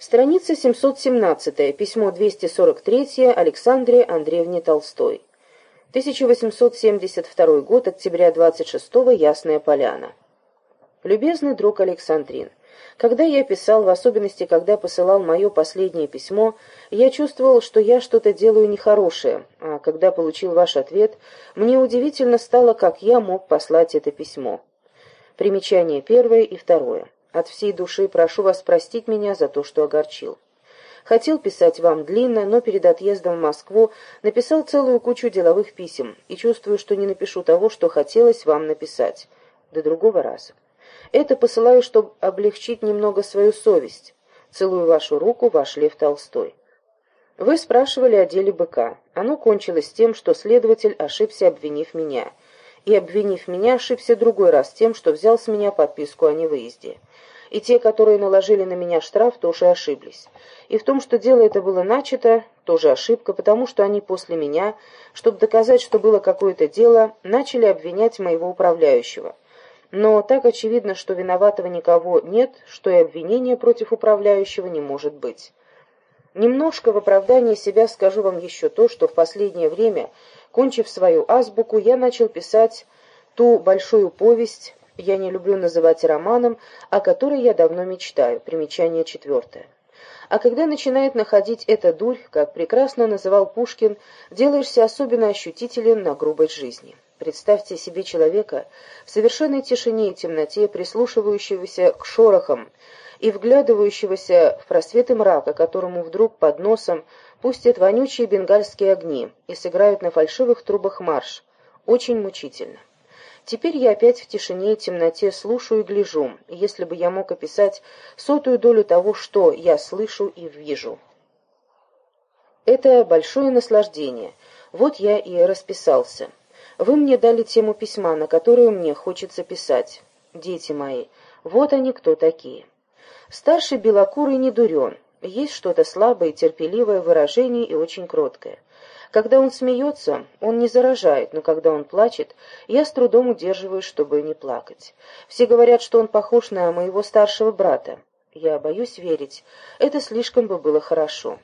Страница 717, письмо 243 Александре Андреевне Толстой. 1872 год, октября 26 Ясная Поляна. Любезный друг Александрин, когда я писал, в особенности, когда посылал мое последнее письмо, я чувствовал, что я что-то делаю нехорошее, а когда получил ваш ответ, мне удивительно стало, как я мог послать это письмо. Примечание первое и второе. От всей души прошу вас простить меня за то, что огорчил. Хотел писать вам длинно, но перед отъездом в Москву написал целую кучу деловых писем и чувствую, что не напишу того, что хотелось вам написать. До другого раза. Это посылаю, чтобы облегчить немного свою совесть. Целую вашу руку, ваш Лев Толстой. Вы спрашивали о деле быка. Оно кончилось тем, что следователь ошибся, обвинив меня. И, обвинив меня, ошибся другой раз тем, что взял с меня подписку о невыезде и те, которые наложили на меня штраф, тоже ошиблись. И в том, что дело это было начато, тоже ошибка, потому что они после меня, чтобы доказать, что было какое-то дело, начали обвинять моего управляющего. Но так очевидно, что виноватого никого нет, что и обвинения против управляющего не может быть. Немножко в оправдании себя скажу вам еще то, что в последнее время, кончив свою азбуку, я начал писать ту большую повесть я не люблю называть романом, о которой я давно мечтаю. Примечание четвертое. А когда начинает находить эта дурь, как прекрасно называл Пушкин, делаешься особенно ощутителен на грубость жизни. Представьте себе человека в совершенной тишине и темноте, прислушивающегося к шорохам и вглядывающегося в просветы мрака, которому вдруг под носом пустят вонючие бенгальские огни и сыграют на фальшивых трубах марш. Очень мучительно. Теперь я опять в тишине и темноте слушаю и гляжу, если бы я мог описать сотую долю того, что я слышу и вижу. Это большое наслаждение. Вот я и расписался. Вы мне дали тему письма, на которую мне хочется писать. Дети мои, вот они кто такие. Старший белокурый не дурен. Есть что-то слабое, терпеливое выражение и очень кроткое. Когда он смеется, он не заражает, но когда он плачет, я с трудом удерживаюсь, чтобы не плакать. Все говорят, что он похож на моего старшего брата. Я боюсь верить. Это слишком бы было хорошо.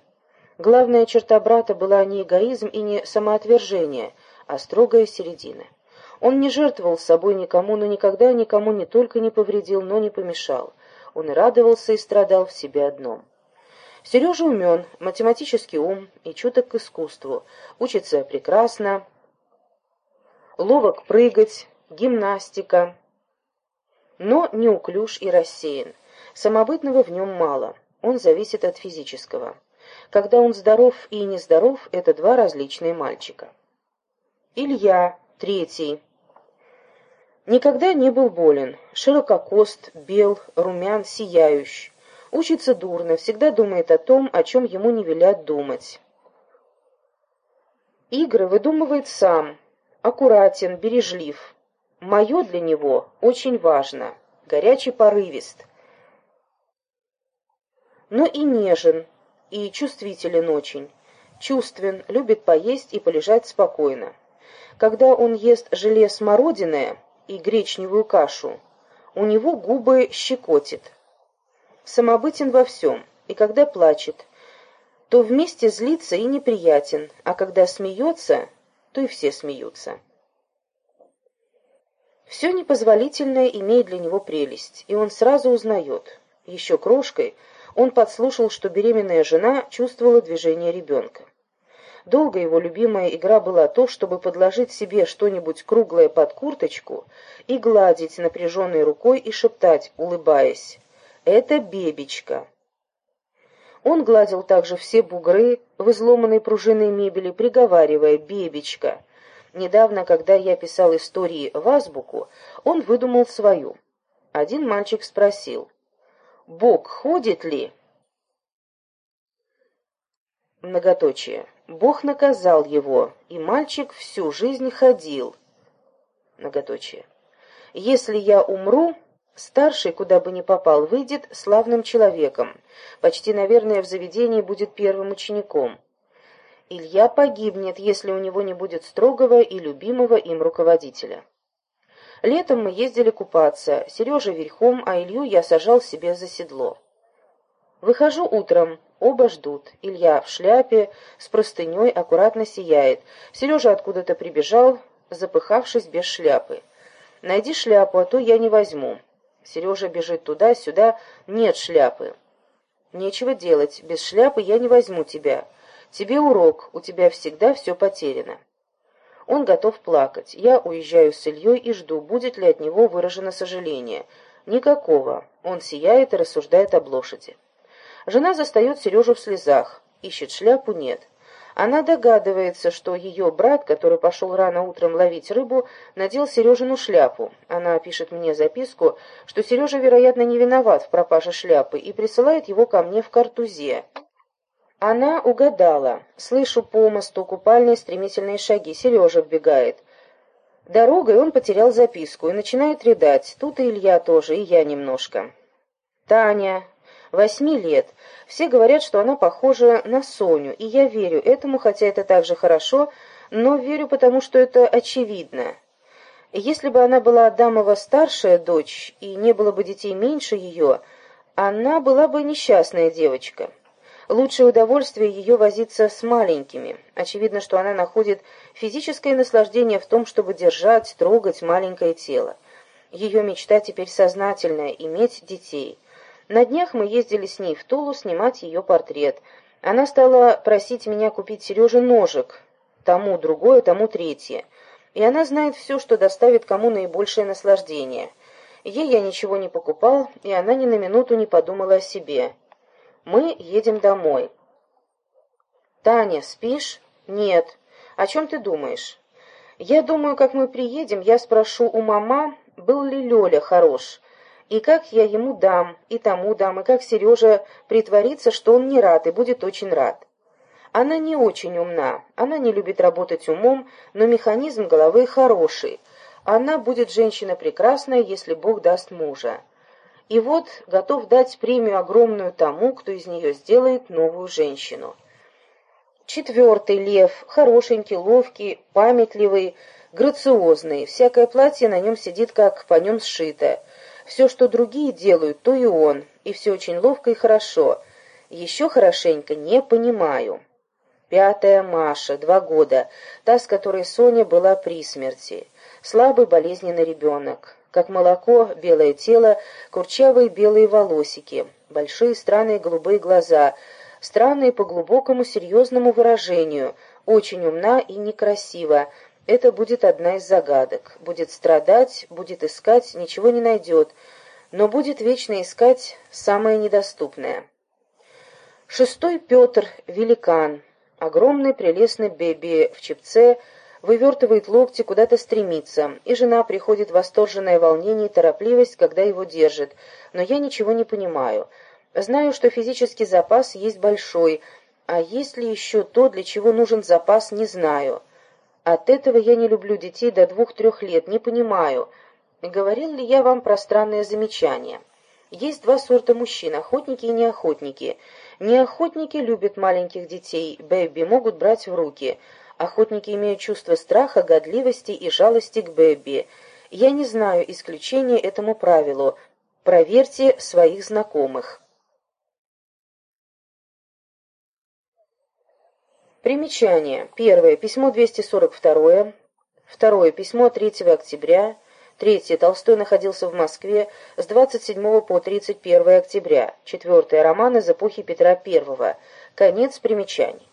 Главная черта брата была не эгоизм и не самоотвержение, а строгая середина. Он не жертвовал собой никому, но никогда никому не только не повредил, но не помешал. Он и радовался, и страдал в себе одном. Сережа умен, математический ум и чуток к искусству, учится прекрасно, ловок прыгать, гимнастика, но неуклюж и рассеян. Самобытного в нем мало, он зависит от физического. Когда он здоров и нездоров, это два различные мальчика. Илья, третий. Никогда не был болен, ширококост, бел, румян, сияющий. Учится дурно, всегда думает о том, о чем ему не велят думать. Игры выдумывает сам, аккуратен, бережлив. Мое для него очень важно, горячий порывист. Но и нежен, и чувствителен очень. Чувствен, любит поесть и полежать спокойно. Когда он ест желе смородиное и гречневую кашу, у него губы щекотит самобытен во всем, и когда плачет, то вместе злится и неприятен, а когда смеется, то и все смеются. Все непозволительное имеет для него прелесть, и он сразу узнает. Еще крошкой он подслушал, что беременная жена чувствовала движение ребенка. Долго его любимая игра была то, чтобы подложить себе что-нибудь круглое под курточку и гладить напряженной рукой и шептать, улыбаясь. Это Бебечка. Он гладил также все бугры в изломанной пружинной мебели, приговаривая «Бебечка». Недавно, когда я писал истории в азбуку, он выдумал свою. Один мальчик спросил «Бог ходит ли?» Многоточие. Бог наказал его, и мальчик всю жизнь ходил. Многоточие. Если я умру, Старший, куда бы ни попал, выйдет славным человеком. Почти, наверное, в заведении будет первым учеником. Илья погибнет, если у него не будет строгого и любимого им руководителя. Летом мы ездили купаться, Сережа верхом, а Илью я сажал себе за седло. Выхожу утром, оба ждут. Илья в шляпе, с простыней, аккуратно сияет. Сережа откуда-то прибежал, запыхавшись без шляпы. «Найди шляпу, а то я не возьму». Сережа бежит туда-сюда, нет шляпы. «Нечего делать, без шляпы я не возьму тебя. Тебе урок, у тебя всегда все потеряно». Он готов плакать. Я уезжаю с Ильей и жду, будет ли от него выражено сожаление. Никакого. Он сияет и рассуждает об лошади. Жена застает Сережу в слезах. Ищет шляпу, нет. Она догадывается, что ее брат, который пошел рано утром ловить рыбу, надел Сережину шляпу. Она пишет мне записку, что Сережа, вероятно, не виноват в пропаже шляпы и присылает его ко мне в картузе. Она угадала. Слышу по мосту купальные стремительные шаги. Сережа вбегает. Дорогой он потерял записку и начинает рыдать. Тут и Илья тоже, и я немножко. Таня, восьми лет. Все говорят, что она похожа на Соню, и я верю этому, хотя это так же хорошо, но верю потому, что это очевидно. Если бы она была Адамова старшая дочь, и не было бы детей меньше ее, она была бы несчастная девочка. Лучшее удовольствие ее возиться с маленькими. Очевидно, что она находит физическое наслаждение в том, чтобы держать, трогать маленькое тело. Ее мечта теперь сознательная – иметь детей. На днях мы ездили с ней в Тулу снимать ее портрет. Она стала просить меня купить Сереже ножик. Тому другое, тому третье. И она знает все, что доставит кому наибольшее наслаждение. Ей я ничего не покупал, и она ни на минуту не подумала о себе. Мы едем домой. Таня, спишь? Нет. О чем ты думаешь? Я думаю, как мы приедем, я спрошу у мама, был ли Лёля хорош, и как я ему дам, и тому дам, и как Сережа притворится, что он не рад и будет очень рад. Она не очень умна, она не любит работать умом, но механизм головы хороший. Она будет женщина прекрасная, если Бог даст мужа и вот готов дать премию огромную тому, кто из нее сделает новую женщину. Четвертый лев, хорошенький, ловкий, памятливый, грациозный, всякое платье на нем сидит, как по нем сшито. Все, что другие делают, то и он, и все очень ловко и хорошо. Еще хорошенько не понимаю. Пятая Маша, два года, та, с которой Соня была при смерти. Слабый болезненный ребенок как молоко, белое тело, курчавые белые волосики, большие странные голубые глаза, странные по глубокому серьезному выражению, очень умна и некрасива. Это будет одна из загадок. Будет страдать, будет искать, ничего не найдет, но будет вечно искать самое недоступное. Шестой Петр, великан, огромный прелестный беби в чепце, вывертывает локти, куда-то стремится, и жена приходит в восторженное волнение и торопливость, когда его держит. Но я ничего не понимаю. Знаю, что физический запас есть большой, а есть ли еще то, для чего нужен запас, не знаю. От этого я не люблю детей до двух-трех лет, не понимаю. Говорил ли я вам про странное замечание? Есть два сорта мужчин, охотники и неохотники. Неохотники любят маленьких детей, бэби могут брать в руки – Охотники имеют чувство страха, годливости и жалости к Бэбби. Я не знаю исключения этому правилу. Проверьте своих знакомых. Примечание. Первое. Письмо 242. Второе. Письмо 3 октября. Третье. Толстой находился в Москве с 27 по 31 октября. Четвертое. Роман из эпохи Петра I. Конец примечаний.